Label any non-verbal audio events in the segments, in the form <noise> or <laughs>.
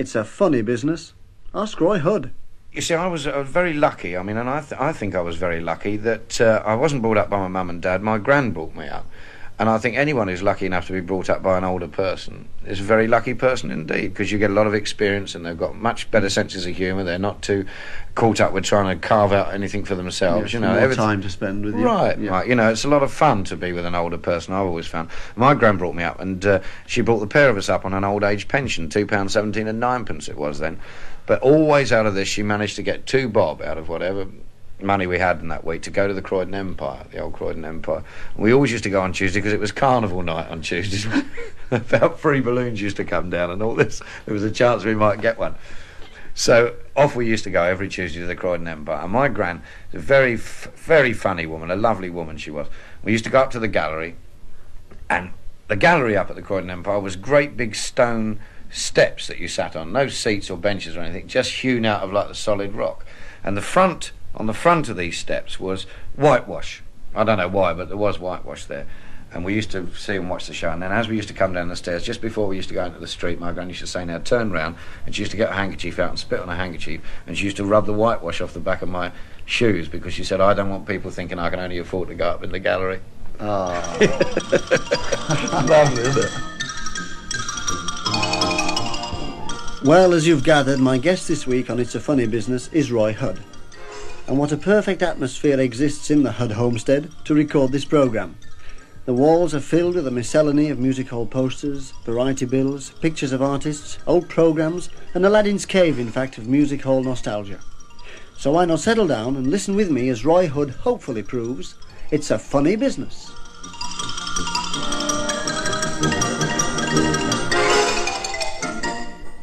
It's a funny business. Ask Roy Hudd. You see, I was, was very lucky. I mean, and I, th- I think I was very lucky that uh, I wasn't brought up by my mum and dad. My gran brought me up. And I think anyone who's lucky enough to be brought up by an older person is a very lucky person indeed, because you get a lot of experience and they've got much better senses of humour. They're not too caught up with trying to carve out anything for themselves. You know, more everything- time to spend with you. Right, Yeah. right. You know, it's a lot of fun to be with an older person. I've always found. My gran brought me up, and uh, she brought the pair of us up on an old age pension, two pounds seventeen and ninepence it was then. But always out of this, she managed to get two bob out of whatever money we had in that week to go to the Croydon Empire, the old Croydon Empire. And we always used to go on Tuesday because it was carnival night on Tuesdays. <laughs> About free balloons used to come down and all this. There was a chance we might get one. So off we used to go every Tuesday to the Croydon Empire. And my gran a very, very funny woman, a lovely woman she was. We used to go up to the gallery, and the gallery up at the Croydon Empire was great big stone steps that you sat on, no seats or benches or anything, just hewn out of like the solid rock. And the front, on the front of these steps was whitewash. I don't know why, but there was whitewash there. And we used to see and watch the show. And then as we used to come down the stairs, just before we used to go into the street, my gran used to say, now turn round. And she used to get a handkerchief out and spit on a handkerchief. And she used to rub the whitewash off the back of my shoes because she said, I don't want people thinking I can only afford to go up in the gallery. Ah. <laughs> Lovely, isn't it? Well, as you've gathered, my guest this week on It's a Funny Business is Roy Hudd. And what a perfect atmosphere exists in the Hudd homestead to record this programme. The walls are filled with a miscellany of music hall posters, variety bills, pictures of artists, old programmes, and Aladdin's cave, in fact, of music hall nostalgia. So why not settle down and listen with me as Roy Hudd hopefully proves it's a funny business.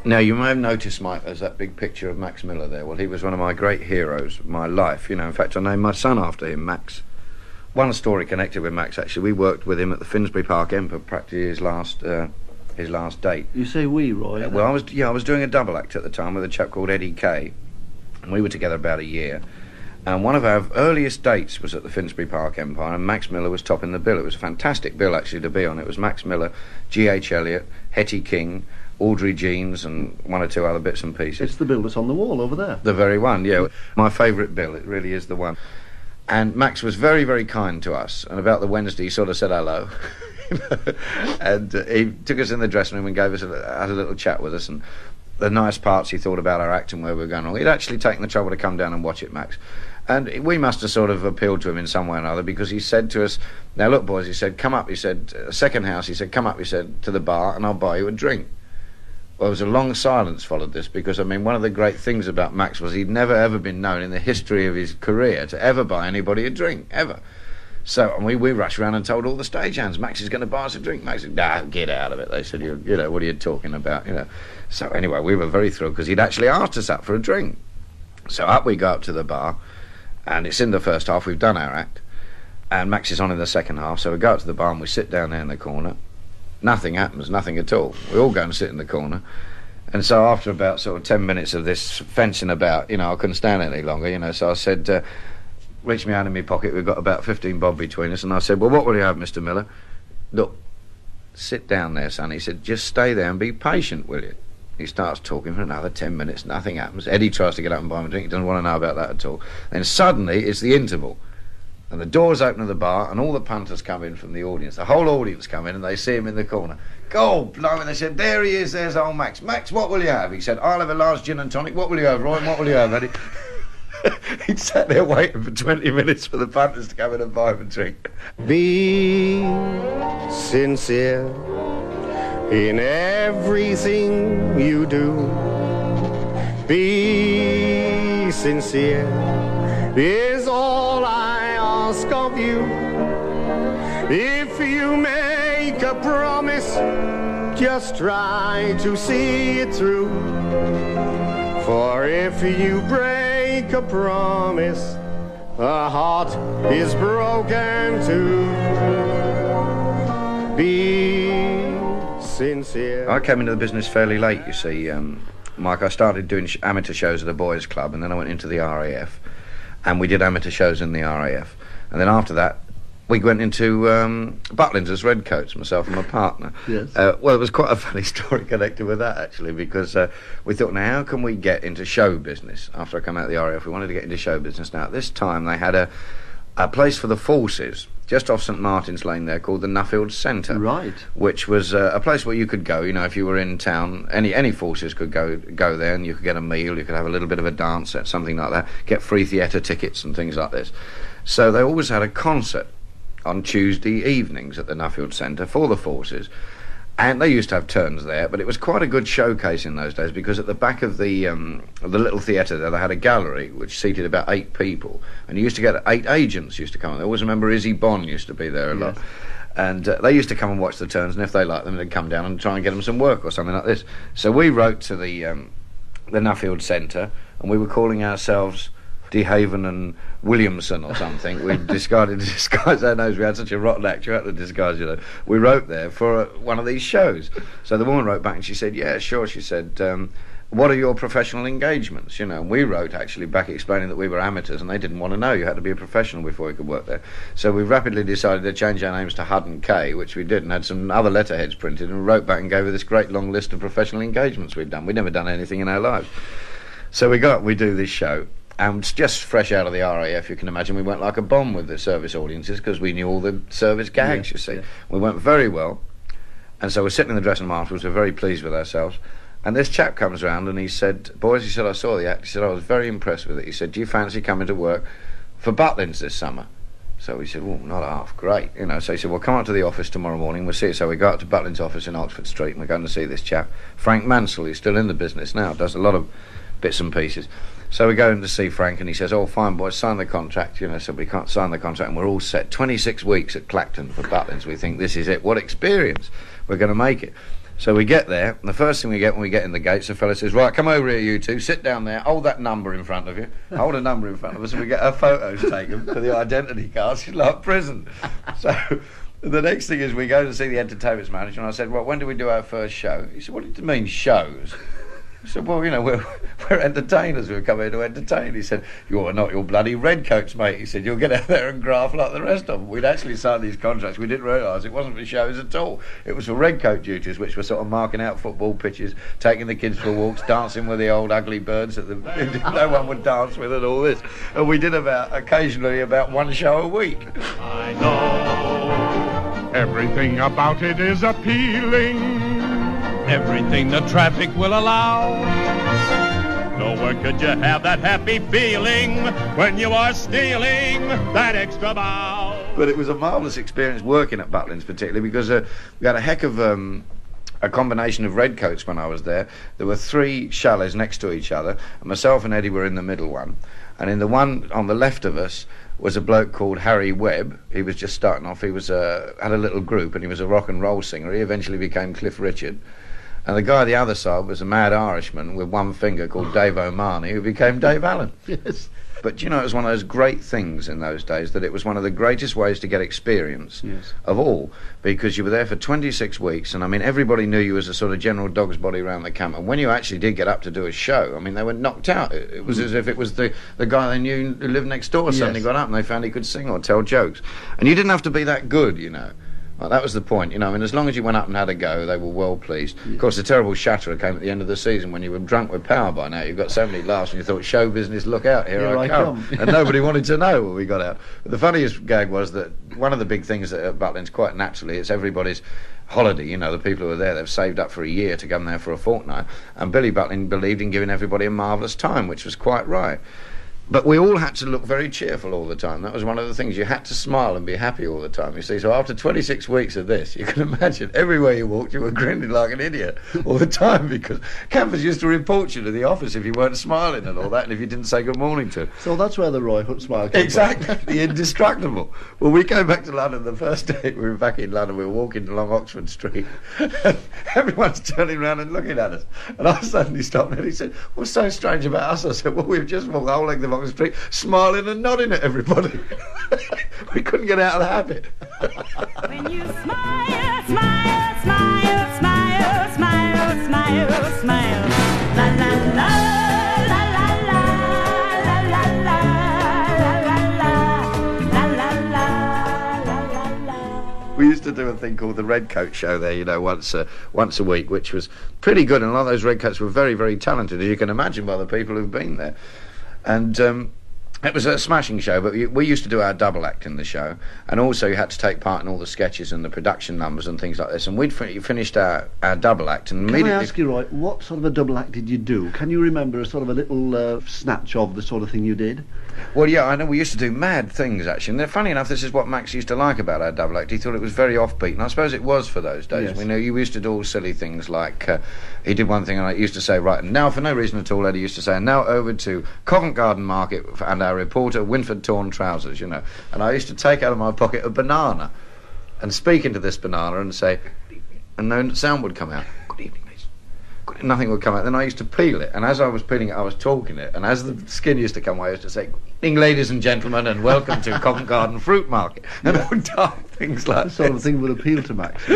Now, you may have noticed, Mike, there's that big picture of Max Miller there. Well, he was one of my great heroes of my life. You know, in fact, I named my son after him, Max. One story connected with Max, actually. We worked with him at the Finsbury Park Empire, practically his last, uh, his last date. You say we, Roy? Uh, well, I was, yeah, I was doing a double act at the time with a chap called Eddie Kay, and we were together about a year. And one of our earliest dates was at the Finsbury Park Empire, and Max Miller was topping the bill. It was a fantastic bill, actually, to be on. It was Max Miller, G.H. Elliott, Hetty King, Audrey Jeans, and one or two other bits and pieces. It's the bill that's on the wall over there. The very one, yeah. My favourite bill, it really is the one. And Max was very, very kind to us. And about the Wednesday, he sort of said hello. <laughs> and uh, he took us in the dressing room and gave us a, had a little chat with us. And the nice parts he thought about our act and where we were going wrong. He'd actually taken the trouble to come down and watch it, Max. And we must have sort of appealed to him in some way or another because he said to us, Now look, boys, he said, come up. He said, second house, he said, come up, he said, to the bar and I'll buy you a drink. Well, there was a long silence followed this because, I mean, one of the great things about Max was he'd never ever been known in the history of his career to ever buy anybody a drink, ever. So, and we, we rushed around and told all the stagehands, Max is going to buy us a drink. Max said, nah, get out of it. They said, you, you know, what are you talking about, you know. So anyway, we were very thrilled because he'd actually asked us up for a drink. So up we go up to the bar, and it's in the first half, we've done our act, and Max is on in the second half, so we go up to the bar and we sit down there in the corner, nothing happens, nothing at all. We all go and sit in the corner. And so after about sort of 10 minutes of this fencing about, you know, I couldn't stand it any longer, you know, so I said, uh, my hand in my pocket, we've got about 15 bob between us, and I said, well, what will you have, Mr. Miller? Look, sit down there, son. He said, just stay there and be patient, will you? He starts talking for another 10 minutes, nothing happens. Eddie tries to get up and buy him a drink, he doesn't want to know about that at all. Then suddenly it's the interval. And the doors open of the bar, and all the punters come in from the audience. The whole audience come in, and they see him in the corner. Go, blimey! They said, "There he is. There's old Max. Max, what will you have?" He said, "I'll have a large gin and tonic. What will you have, Roy? What will you have, Eddie?" <laughs> He'd sat there waiting for 20 minutes for the punters to come in and buy him a drink. Be sincere in everything you do. Be sincere is all I ask of you. If you make a promise, just try to see it through. For if you break a promise, a heart is broken too. Be sincere. I came into the business fairly late, you see, um, Mike. I started doing amateur shows at the boys' club, and then I went into the RAF, and we did amateur shows in the RAF. And then after that, we went into um, Butlins as redcoats, myself and my partner. Yes. Uh, well, it was quite a funny <laughs> story connected with that actually, because uh, we thought, now how can we get into show business? After I come out of the RAF, we wanted to get into show business. Now at this time, they had a a place for the forces just off St Martin's Lane there called the Nuffield Centre. Right. Which was uh, a place where you could go. You know, if you were in town, any any forces could go go there, and you could get a meal. You could have a little bit of a dance set, something like that. Get free theatre tickets and things like this. So they always had a concert on Tuesday evenings at the Nuffield Centre for the forces. And they used to have turns there, but it was quite a good showcase in those days because at the back of the um, the little theatre there, they had a gallery which seated about eight people, and you used to get eight agents used to come. I always remember Issy Bonn used to be there a lot, and uh, they used to come and watch the turns, and if they liked them, they'd come down and try and get them some work or something like this. So we wrote to the um, the Nuffield Centre, and we were calling ourselves DeHaven and Williamson or something. We <laughs> discarded disguise our names. We had such a rotten act. You had to disguise, you know. We wrote there for uh, one of these shows. So the woman wrote back and she said, "Yeah, sure." She said. Um, what are your professional engagements? You know, and we wrote actually back explaining that we were amateurs and they didn't want to know. You had to be a professional before you could work there. So we rapidly decided to change our names to Hudd and Kay, which we did, and had some other letterheads printed and wrote back and gave her this great long list of professional engagements we'd done. We'd never done anything in our lives. So we got, we do this show, and just fresh out of the RAF, you can imagine, we went like a bomb with the service audiences because we knew all the service gags, Yeah, you see. yeah. We went very well, and so we're sitting in the dressing room afterwards, we're very pleased with ourselves. And this chap comes round and he said, Boys, he said, I saw the act. He said, I was very impressed with it. He said, Do you fancy coming to work for Butlins this summer? So we said, well, not half, great. You know, so he said, well, come up to the office tomorrow morning, we'll see it. So we go up to Butlins' office in Oxford Street and we're going to see this chap, Frank Mansell, who's still in the business now, does a lot of bits and pieces. So we go in to see Frank and he says, oh, fine, boys, sign the contract. You know, so we can't sign the contract and we're all set. 26 weeks at Clacton for Butlins. We think this is it. What experience. We're going to make it. So we get there, and the first thing we get when we get in the gates, the fella says, Right, come over here, you two, sit down there, hold that number in front of you, hold a number in front of us, and we get our photos taken for the identity cards. It's like prison. So the next thing is we go to see the entertainment manager, and I said, Well, when do we do our first show? He said, What do you mean, shows? I said, well, you know, we're, <laughs> we're entertainers. We've come here to entertain. He said, you're not your bloody redcoats, mate. He said, you'll get out <laughs> there and graft like the rest of them. We'd actually signed these contracts. We didn't realise it wasn't for shows at all. It was for redcoat duties, which were sort of marking out football pitches, taking the kids for walks, dancing with the old ugly birds that the, <laughs> no one would dance with and all this. And we did about, occasionally, about one show a week. I know everything about it is appealing. Everything the traffic will allow. Nowhere could you have that happy feeling when you are stealing that extra bow. But it was a marvellous experience working at Butlins, particularly because uh, we had a heck of um, a combination of redcoats when I was there. There were three chalets next to each other, and myself and Eddie were in the middle one. And in the one on the left of us was a bloke called Harry Webb. He was just starting off. He was uh, had a little group, and he was a rock and roll singer. He eventually became Cliff Richard. And the guy on the other side was a mad Irishman with one finger called Dave O'Mahony, who became Dave Allen. <laughs> Yes. But you know, it was one of those great things in those days that it was one of the greatest ways to get experience Yes. of all because you were there for 26 weeks, and I mean, everybody knew you as a sort of general dog's body around the camp. And when you actually did get up to do a show, I mean, they were knocked out. It, it was mm. as if it was the, the guy they knew who lived next door suddenly Yes. got up and they found he could sing or tell jokes. And you didn't have to be that good, you know. Like, that was the point, you know. I mean, as long as you went up and had a go, they were well pleased. Of course, the terrible shatterer came at the end of the season when you were drunk with power by now. You've got so many laughs, and you thought, show business, look out, here, Here I, I come. come. <laughs> and nobody wanted to know when we got out. But the funniest gag was that one of the big things at Butlins, quite naturally, it's everybody's holiday. You know, the people who are there, they've saved up for a year to come there for a fortnight. And Billy Butlin believed in giving everybody a marvellous time, which was quite right. But we all had to look very cheerful all the time. That was one of the things. You had to smile and be happy all the time, you see. So after 26 weeks of this, you can <laughs> imagine everywhere you walked, you were grinning like an idiot all the time because campers used to report you to the office if you weren't smiling and all that, and if you didn't say good morning to them. So that's where the Roy Hudd smile came Exactly, the indestructible. Well, we came back to London the first <laughs> day we were back in London. We were walking along Oxford Street. <laughs> Everyone's turning around and looking at us. And I suddenly stopped and he said, What's so strange about us? I said, Well, we've just walked the whole length of Oxford Street smiling and nodding at everybody. we couldn't get out of the habit. When you smile, smile, smile, smile, smile, smile, smile. La la la, la la la, la la la, la la la, la la la, la to do a thing called the Red Coat Show there, you know, once a, once a week, which was pretty good. And a lot of those redcoats were very, very talented, as you can imagine by the people who've been there. And um, it was a smashing show, but we, we used to do our double act in the show, and also you had to take part in all the sketches and the production numbers and things like this. And we'd fin- finished our, our double act, and Can I immediately. ask you, Roy, what sort of a double act did you do? Can you remember a sort of a little uh, snatch of the sort of thing you did? Well, yeah, I know we used to do mad things actually. And they're- funny enough, this is what Max used to like about our double act. He thought it was very offbeat, and I suppose it was for those days. Yes. We know you used to do all silly things like uh, he did one thing, and I used to say, right, and now for no reason at all, Eddie used to say, and now over to Covent Garden Market and our reporter Winford Torn trousers, you know. And I used to take out of my pocket a banana and speak into this banana and say, and no sound would come out. Good evening, ladies. Good- Nothing would come out. Then I used to peel it, and as I was peeling it, I was talking it, and as the skin used to come away, I used to say, "Good evening, ladies and gentlemen, and welcome to <laughs> Covent Garden Fruit Market," and all daft things like That sort of thing would appeal to Max. <laughs>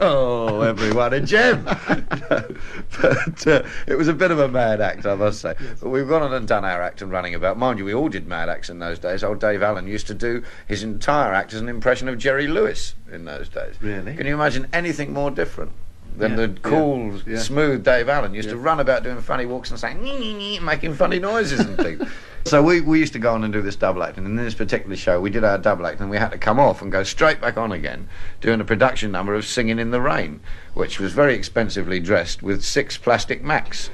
oh, everyone a gem. <laughs> but uh, it was a bit of a mad act, I must say. But we've gone on and done our act and running about. Mind you, we all did mad acts in those days. Old Dave Allen used to do his entire act as an impression of Jerry Lewis in those days. Really? Can you imagine anything more different? Than Yeah, the cool, yeah, yeah. smooth Dave Allen used to run about doing funny walks and saying, "Nee, nee, nee," making funny noises and things. <laughs> So we, we used to go on and do this double act, and in this particular show, we did our double act, and we had to come off and go straight back on again, doing a production number of "Singing in the Rain," which was very expensively dressed with six plastic Macs,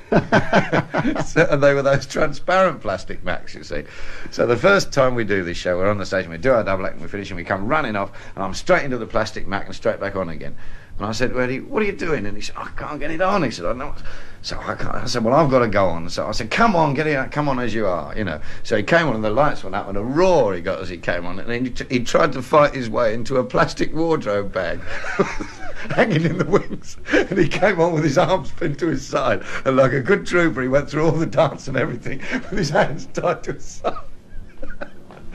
so, <laughs> <laughs> and they were those transparent plastic Macs, you see. So the first time we do this show, we're on the stage, and we do our double act, and we finish, and we come running off, and I'm straight into the plastic Mac and straight back on again. And I said, well, what are you doing? And he said, I can't get it on. He said, I know. So I, can't. I said, well, I've got to go on. So I said, come on, get it out. Come on as you are, you know. So he came on and the lights went up and a roar he got as he came on. And he, t- he tried to fight his way into a plastic wardrobe bag <laughs> hanging in the wings. And he came on with his arms pinned to his side. And like a good trooper, he went through all the dance and everything with his hands tied to his side.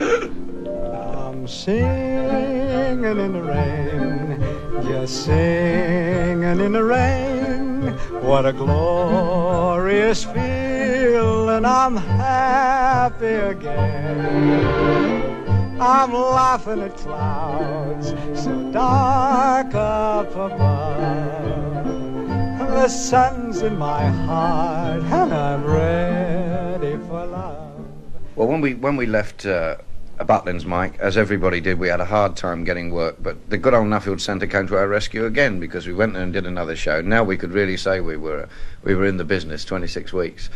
<laughs> I'm singing in the rain, just singing in the rain. What a glorious feeling, I'm happy again. I'm laughing at clouds so dark up above. The sun's in my heart and I'm ready for love. Well, when we when we left uh, Butlins, Mike, as everybody did, we had a hard time getting work. But the good old Nuffield Centre came to our rescue again because we went there and did another show. Now we could really say we were we were in the business 26 weeks.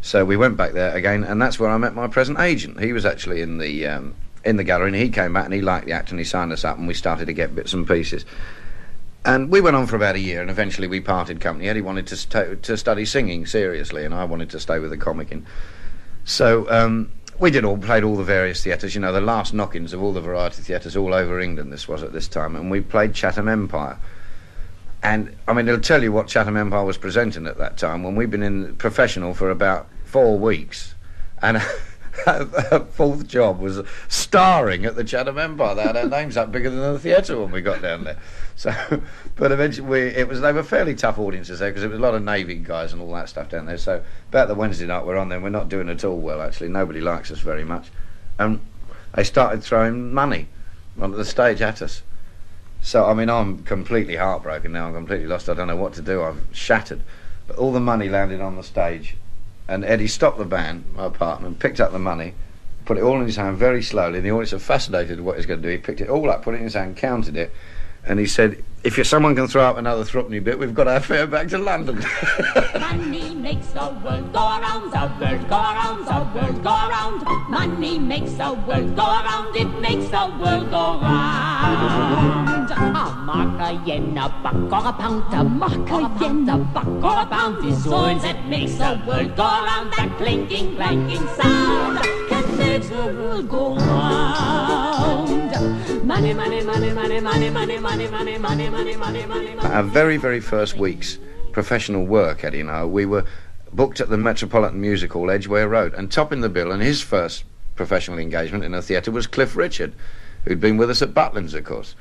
So we went back there again, and that's where I met my present agent. He was actually in the um, in the gallery, and he came back and he liked the act, and he signed us up, and we started to get bits and pieces. And we went on for about a year, and eventually we parted company. Eddie wanted to st- to study singing seriously, and I wanted to stay with the comicking. So um, we did all played all the various theatres. You know, the last knock-ins of all the variety theatres all over England. This was at this time, and we played Chatham Empire. And I mean, it'll tell you what Chatham Empire was presenting at that time. When we'd been in professional for about four weeks, and. <laughs> Our fourth job was starring at the Chatham Empire. They had our names up bigger than the theatre when we got down there. So, but eventually, we, it was they were fairly tough audiences there because it was a lot of Navy guys and all that stuff down there. So, about the Wednesday night we're on there, we're not doing at all well. Actually, nobody likes us very much, and they started throwing money onto the stage at us. So, I mean, I'm completely heartbroken now. I'm completely lost. I don't know what to do. I'm shattered. But all the money landed on the stage, and Eddie stopped the band, my partner, picked up the money, put it all in his hand very slowly. And the audience are fascinated with what he's going to do. He picked it all up, put it in his hand, counted it, and he said, "If someone can throw up another threepenny bit, we've got our fare back to London." <laughs> Money makes the world go around, the world go around, the world go around. Money makes the world go around, it makes the world go round. A mark, a yen, a buck, pound, a mark, a yen, a buck, or a pound is all that makes the world go round. That clinking, clanking sound can make the world go round. Money, money, money, money, money, money, money, money, money, money, money, money, money. our very, very first week's professional work, Eddie and I, we were booked at the Metropolitan Music Hall, Edgware Road, and topping the bill, and his first professional engagement in a theatre was Cliff Richard, who'd been with us at Butlins, of course.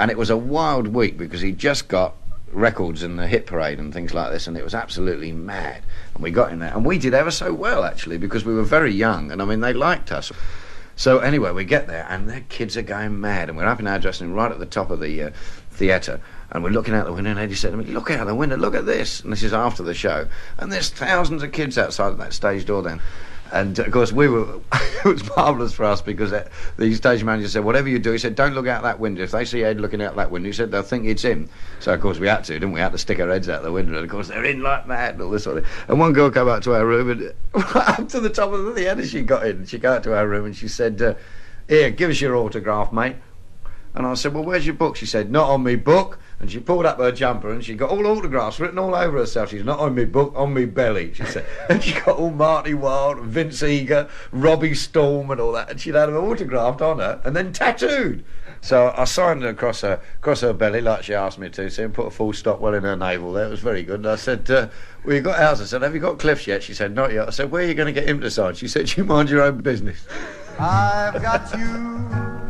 And it was a wild week because he'd just got records in the hit parade and things like this, and it was absolutely mad. And we got in there, and we did ever so well, actually, because we were very young, and I mean, they liked us. So anyway, we get there and the kids are going mad, and we're up in our dressing room right at the top of the uh, theatre, and we're looking out the window. And Eddie said to me, "Look out the window, look at this!" And this is after the show, and there's thousands of kids outside of that stage door then. And of course, we were. <laughs> it was marvellous for us because uh, the stage manager said, "Whatever you do," he said, "don't look out that window. If they see Ed looking out that window, he said they'll think it's him." So of course we had to, didn't we? We had to stick our heads out the window, and of course they're in like that and all this sort of. And one girl came out to our room, and <laughs> up to the top of the theatre she got in. She got out to our room and she said, uh, "Here, give us your autograph, mate." And I said, "Well, where's your book?" She said, "Not on me book." And she pulled up her jumper and she got all autographs written all over herself. She's not on me book, on me belly. She said, <laughs> and she got all Marty Wilde, and Vince Eager, Robbie Storm, and all that. And she'd had them autographed on her and then tattooed. So I signed across her across her belly like she asked me to, so and put a full stop well in her navel there. It was very good. And I said, uh, "Well, you got ours." I said, "Have you got Cliff's yet?" She said, "Not yet." I said, "Where are you going to get him to sign?" She said, "You mind your own business." I've got you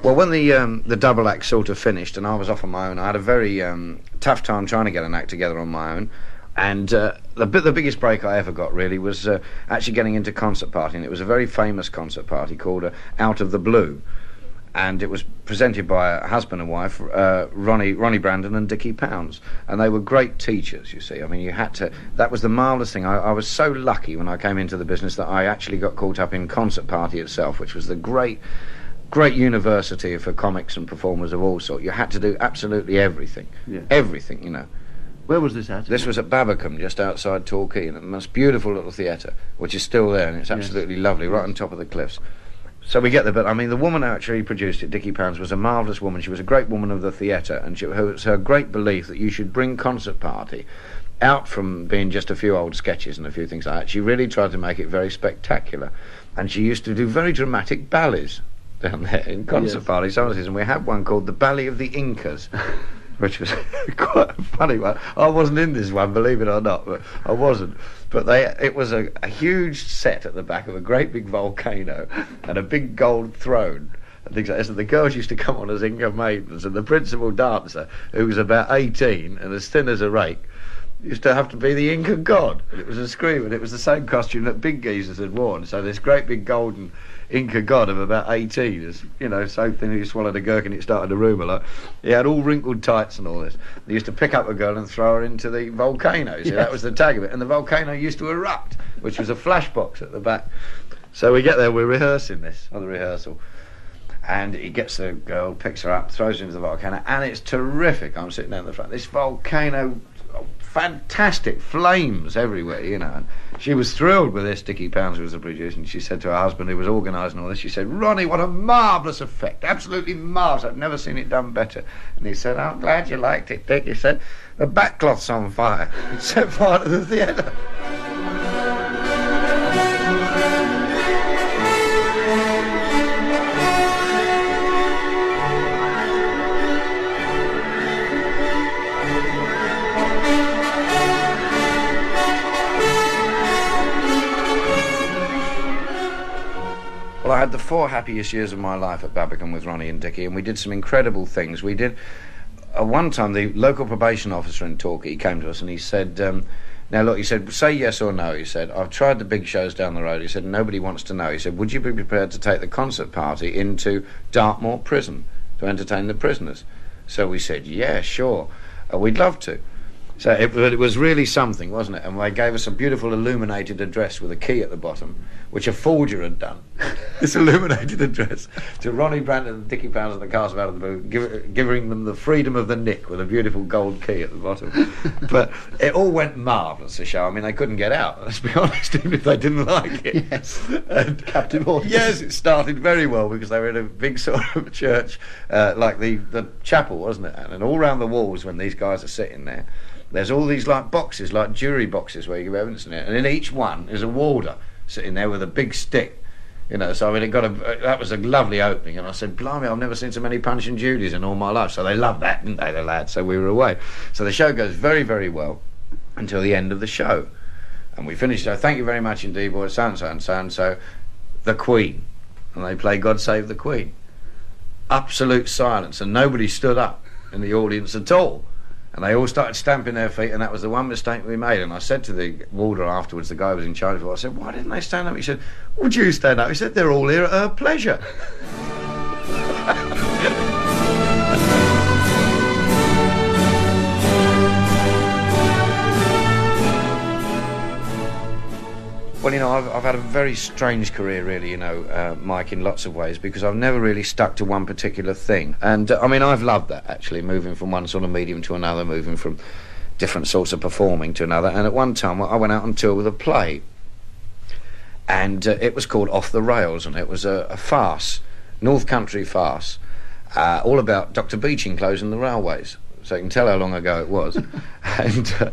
Well, when the um, the double act sort of finished and I was off on my own, I had a very um, tough time trying to get an act together on my own. And uh, the the biggest break I ever got really was uh, actually getting into concert party, and it was a very famous concert party called uh, Out of the Blue, and it was presented by a husband and wife, uh, Ronnie Ronnie Brandon and Dickie Pounds, and they were great teachers. You see, I mean, you had to. That was the marvelous thing. I, I was so lucky when I came into the business that I actually got caught up in concert party itself, which was the great great university for comics and performers of all sorts. You had to do absolutely everything. Yeah. Everything, you know. Where was this at? This was at Babbacombe, just outside Torquay, in a most beautiful little theatre, which is still there, and it's Yes. absolutely lovely, right on top of the cliffs. So we get there, but I mean, the woman who actually produced it, Dickie Pounds, was a marvellous woman. She was a great woman of the theatre, and she, her, it's her great belief that you should bring concert party out from being just a few old sketches and a few things like that. She really tried to make it very spectacular, and she used to do very dramatic ballets down there in concert Yes. parties, some of these, and we had one called the Ballet of the Incas. <laughs> Which was <laughs> quite a funny one. I wasn't in this one, believe it or not, but I wasn't. But they, it was a, a huge set at the back of a great big volcano and a big gold throne and things like this. And the girls used to come on as Inca maidens, and the principal dancer, who was about 18 and as thin as a rake, used to have to be the Inca god. And it was a scream, and it was the same costume that Big Geezers had worn. So this great big golden Inca god of about 18, is you know, so thin he swallowed a gherkin it started to rumour. Like, he had all wrinkled tights and all this. They used to pick up a girl and throw her into the volcano. See, that was the tag of it. And the volcano used to erupt, which was a flash box at the back. So we get there, we're rehearsing this on the rehearsal and he gets the girl, picks her up, throws her into the volcano, and it's terrific. I'm sitting down the front. This volcano, fantastic flames everywhere, you know. And she was thrilled with this. Dickie Pounds was the producer, and she said to her husband, who was organising all this, she said, "Ronnie, what a marvellous effect! Absolutely marvellous! I've never seen it done better." And he said, "I'm glad you liked it, Dick." He said, "The backcloth's on fire." Set fire to the theatre. Had the four happiest years of my life at Babbacombe with Ronnie and Dickie, and we did some incredible things. We did, uh, one time, the local probation officer in Torquay came to us and he said, um, Now, look, he said, say yes or no. He said, I've tried the big shows down the road. He said, Nobody wants to know. He said, Would you be prepared to take the concert party into Dartmoor Prison to entertain the prisoners? So we said, Yeah, sure. Uh, we'd love to. So it, it was really something, wasn't it? And they gave us a beautiful illuminated address with a key at the bottom, which a forger had done. <laughs> this illuminated address to Ronnie Brandon and Dickie Pounds and the cast of Out of the Blue, give, giving them the freedom of the nick with a beautiful gold key at the bottom. <laughs> but it all went marvellous, the show. I mean, they couldn't get out, <laughs> let's be honest, even if they didn't like it. Yes. And, Captive audience. Yes, it started very well because they were in a big sort of church, uh, like the, the chapel, wasn't it? And all round the walls, when these guys are sitting there, there's all these like boxes, like jury boxes where you give evidence in it, and in each one is a warder sitting there with a big stick, You know, so I mean, it got a uh, that was a lovely opening, and I said, "Blimey, I've never seen so many Punch and Judies in all my life." So they loved that, didn't they, the lads? So we were away. So the show goes very, very well until the end of the show, and we finished. So thank you very much indeed, boys. So and so and so and so, the Queen, and they play "God Save the Queen." Absolute silence, and nobody stood up in the audience at all. And they all started stamping their feet, and that was the one mistake we made. And I said to the warder afterwards, the guy who was in charge of it, I said, Why didn't they stand up? He said, Would you stand up? He said, They're all here at her pleasure. <laughs> Well, you know, I've, I've had a very strange career, really, you know, uh, Mike, in lots of ways, because I've never really stuck to one particular thing. And, uh, I mean, I've loved that, actually, moving from one sort of medium to another, moving from different sorts of performing to another. And at one time, I went out on tour with a play. And uh, it was called Off the Rails, and it was a, a farce, North Country farce, uh, all about Dr. Beeching closing the railways. So you can tell how long ago it was. <laughs> and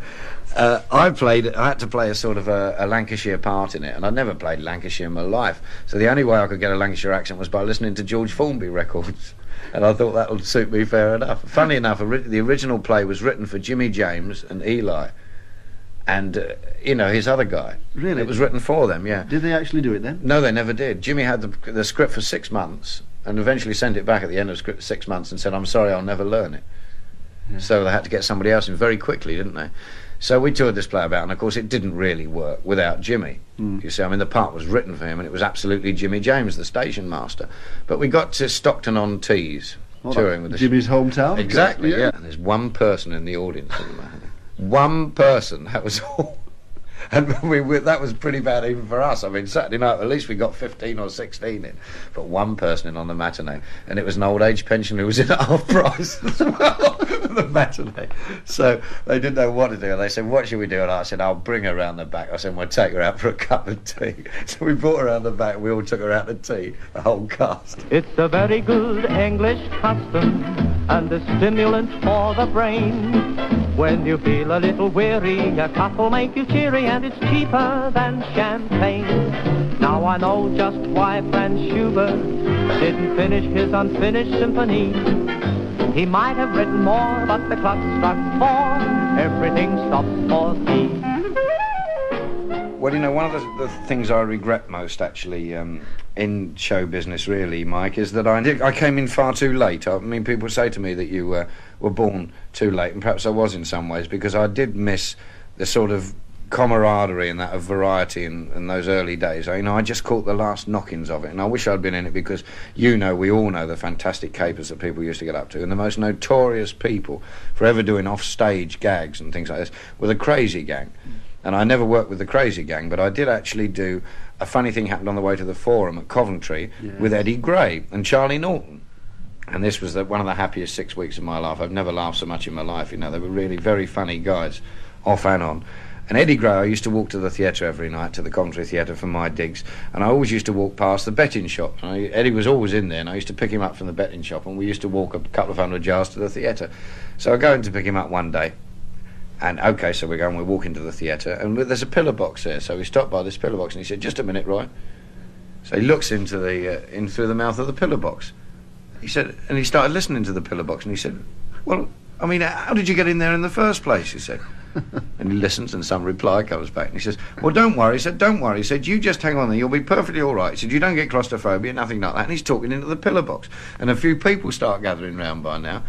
uh, I played. I had to play a sort of a, a Lancashire part in it, and I'd never played Lancashire in my life. So the only way I could get a Lancashire accent was by listening to George Formby records, <laughs> and I thought that would suit me fair enough. Funnily enough, the original play was written for Jimmy James and Eli, and uh, you know his other guy. Really? It was written for them. Yeah. Did they actually do it then? No, they never did. Jimmy had the, the script for six months and eventually sent it back at the end of script six months and said, I'm sorry, I'll never learn it. So they had to get somebody else in very quickly, didn't they? So we toured this play about, and of course it didn't really work without Jimmy. Hmm. You see, I mean, the part was written for him, and it was absolutely Jimmy James, the station master. But we got to Stockton on Tees, Well, touring with the Jimmy's hometown. Exactly, yeah. And there's one person in the audience at the. One person, that was all. <laughs> And we, we, that was pretty bad even for us. I mean, Saturday night, at least we got 15 or 16 in, but one person in on the matinee. And it was an old age pensioner who was in at half price <laughs> as well the matinee. So they didn't know what to do. And They said, What should we do? And I said, I'll bring her round the back. I said, We'll take her out for a cup of tea. <laughs> So we brought her around the back. We all took her out to tea, the whole cast. It's a very good English custom and a stimulant for the brain. When you feel a little weary, a cup will make you cheery and it's cheaper than champagne. Now I know just why Franz Schubert didn't finish his unfinished symphony. He might have written more, but the clock struck four. Everything stops for thee. Well, you know, one of the, the things I regret most, actually, um, in show business, really, Mike, is that I I came in far too late. I mean, people say to me that you uh, were born too late, and perhaps I was in some ways because I did miss the sort of camaraderie and that of variety in, in those early days. I, you know, I just caught the last knockings of it, and I wish I'd been in it because you know, we all know the fantastic capers that people used to get up to, and the most notorious people for ever doing off-stage gags and things like this were the Crazy Gang. Mm. And I never worked with the Crazy Gang, but I did actually do a funny thing happened on the way to the Forum at Coventry with Eddie Gray and Charlie Naughton. And this was the, one of the happiest six weeks of my life. I've never laughed so much in my life. You know, they were really very funny guys, off and on. And Eddie Gray, I used to walk to the theatre every night, to the Coventry Theatre for my digs, and I always used to walk past the betting shop. And I, Eddie was always in there, and I used to pick him up from the betting shop, and we used to walk a couple of hundred yards to the theatre. So I go in to pick him up one day, and okay, so we're going, we walk into the theatre, and there's a pillar box there. So we stopped by this pillar box, and he said, "Just a minute, Roy." So he looks into the uh, in through the mouth of the pillar box. He said, and he started listening to the pillar box, and he said, "Well, I mean, how did you get in there in the first place?" He said. <laughs> and he listens, and some reply comes back, and he says, "Well, don't worry." He said, "Don't worry." He said, "You just hang on there; you'll be perfectly all right." He said, "You don't get claustrophobia, nothing like that." And he's talking into the pillar box, and a few people start gathering round by now.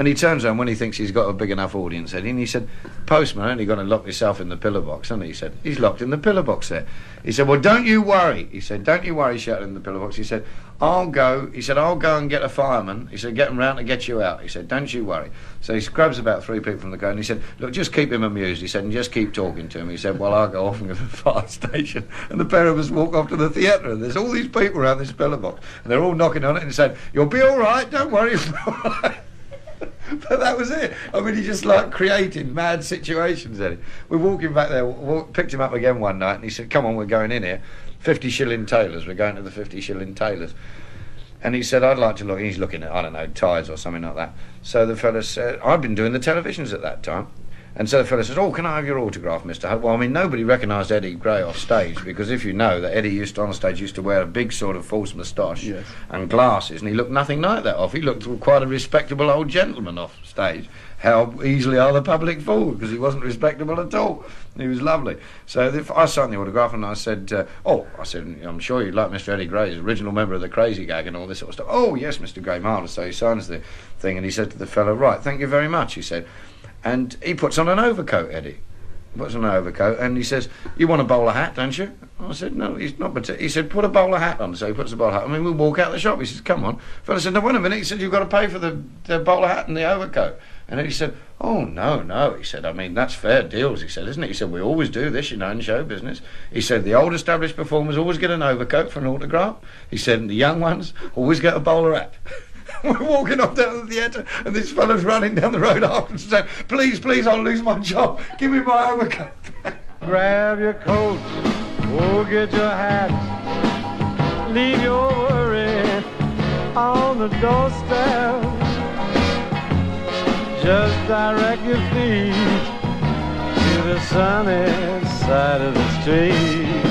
And he turns around when he thinks he's got a big enough audience, and he said, "Postman, aren't going to lock yourself in the pillar box?" hasn't he? He said, "He's locked in the pillar box there." He said, "Well, don't you worry." He said, "Don't you worry, shut in the pillar box." He said, "I'll go." He said, "I'll go and get a fireman." He said, "Get him round to get you out." He said, "Don't you worry." So he grabs about three people from the crowd, and he said, "Look, just keep him amused." He said, "And just keep talking to him." He said, "Well, I'll go off and go to the <laughs> fire station." And the pair of us walk off to the theatre, and there's all these people around this pillar box, and they're all knocking on it and saying, "You'll be all right. Don't worry." <laughs> you'll be all right." <laughs> but that was it. I mean, he just like creating mad situations. Eddie. We're walking back there, walk, picked him up again one night, and he said, "Come on, we're going in here. Fifty shilling tailors. We're going to the fifty shilling tailors." And he said, "I'd like to look." He's looking at I don't know ties or something like that. So the fellow said, "I've been doing the televisions at that time." And so the fellow says, "Oh, can I have your autograph, Mr. Hudd?" Well, I mean, nobody recognised Eddie Gray off stage because if you know that Eddie used to, on stage used to wear a big sort of false moustache Yes. and glasses, and he looked nothing like that off. He looked quite a respectable old gentleman off stage. How easily are the public fooled because he wasn't respectable at all. He was lovely. So if I signed the autograph and I said, uh, "Oh, I said, I'm sure you'd like Mr. Eddie Gray, original member of the Crazy Gang and all this sort of stuff." Oh, yes, Mr. Gray, marvelous. So he signs the thing and he said to the fellow, "Right, thank you very much." He said, and he puts on an overcoat, Eddie. He Puts on an overcoat and he says, "You want a bowler hat, don't you?" I said, "No, he's not." But he said, "Put a bowler hat on." So he puts a bowler hat. I mean, we walk out the shop. He says, "Come on." Fellow said, "No, wait a minute." He said, "You've got to pay for the, the bowler hat and the overcoat." And he said, "Oh no, no." He said, "I mean, that's fair deals." He said, "Isn't it?" He said, "We always do this, you know, in show business." He said, "The old established performers always get an overcoat for an autograph." He said, "And the young ones always get a bowler hat." <laughs> <laughs> We're walking off down the theatre, and this fellow's running down the road after us saying, "Please, please, I'll lose my job. Give me my overcoat." <laughs> Grab your coat, go get your hat. Leave your worry on the doorstep. Just direct your feet to the sunny side of the street.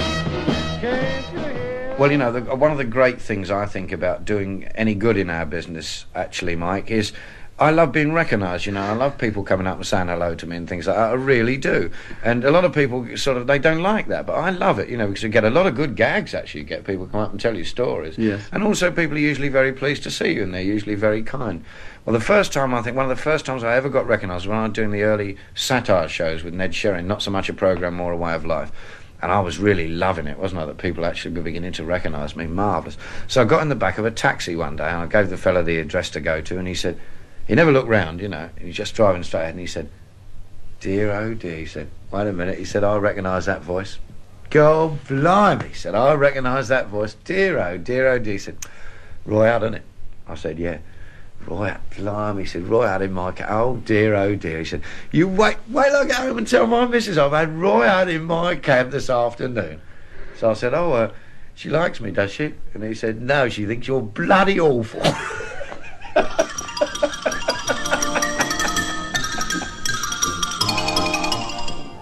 Can't you hear? Well, you know, the, one of the great things I think about doing any good in our business, actually, Mike, is I love being recognised. You know, I love people coming up and saying hello to me and things like that. I really do. And a lot of people sort of they don't like that, but I love it. You know, because you get a lot of good gags. Actually, you get people come up and tell you stories. Yes. And also, people are usually very pleased to see you, and they're usually very kind. Well, the first time I think one of the first times I ever got recognised was when I was doing the early satire shows with Ned Sherrin. Not so much a program, more a way of life. And I was really loving it, wasn't I? That people actually were beginning to recognise me. Marvellous. So I got in the back of a taxi one day and I gave the fellow the address to go to, and he said, he never looked round, you know, he was just driving straight ahead, and he said, Dear oh dear, he said, wait a minute, he said, I recognise that voice. God blimey, he said, I recognise that voice. Dear oh dear oh dear, he said, Roy Howard, isn't it? I said, yeah. Roy, blimey, he said, Roy Howard in my cab. Oh dear, oh dear. He said, you wait, wait till I get home and tell my missus I've had Roy Howard in my cab this afternoon. So I said, oh, uh, she likes me, does she? And he said, no, she thinks you're bloody awful. <laughs>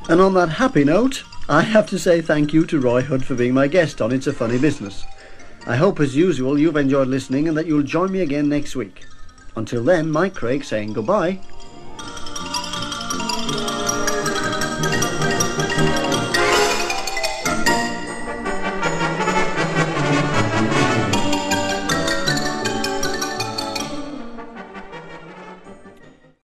And on that happy note, I have to say thank you to Roy Hudd for being my guest on It's a Funny Business. I hope, as usual, you've enjoyed listening and that you'll join me again next week. Until then, Mike Craig saying goodbye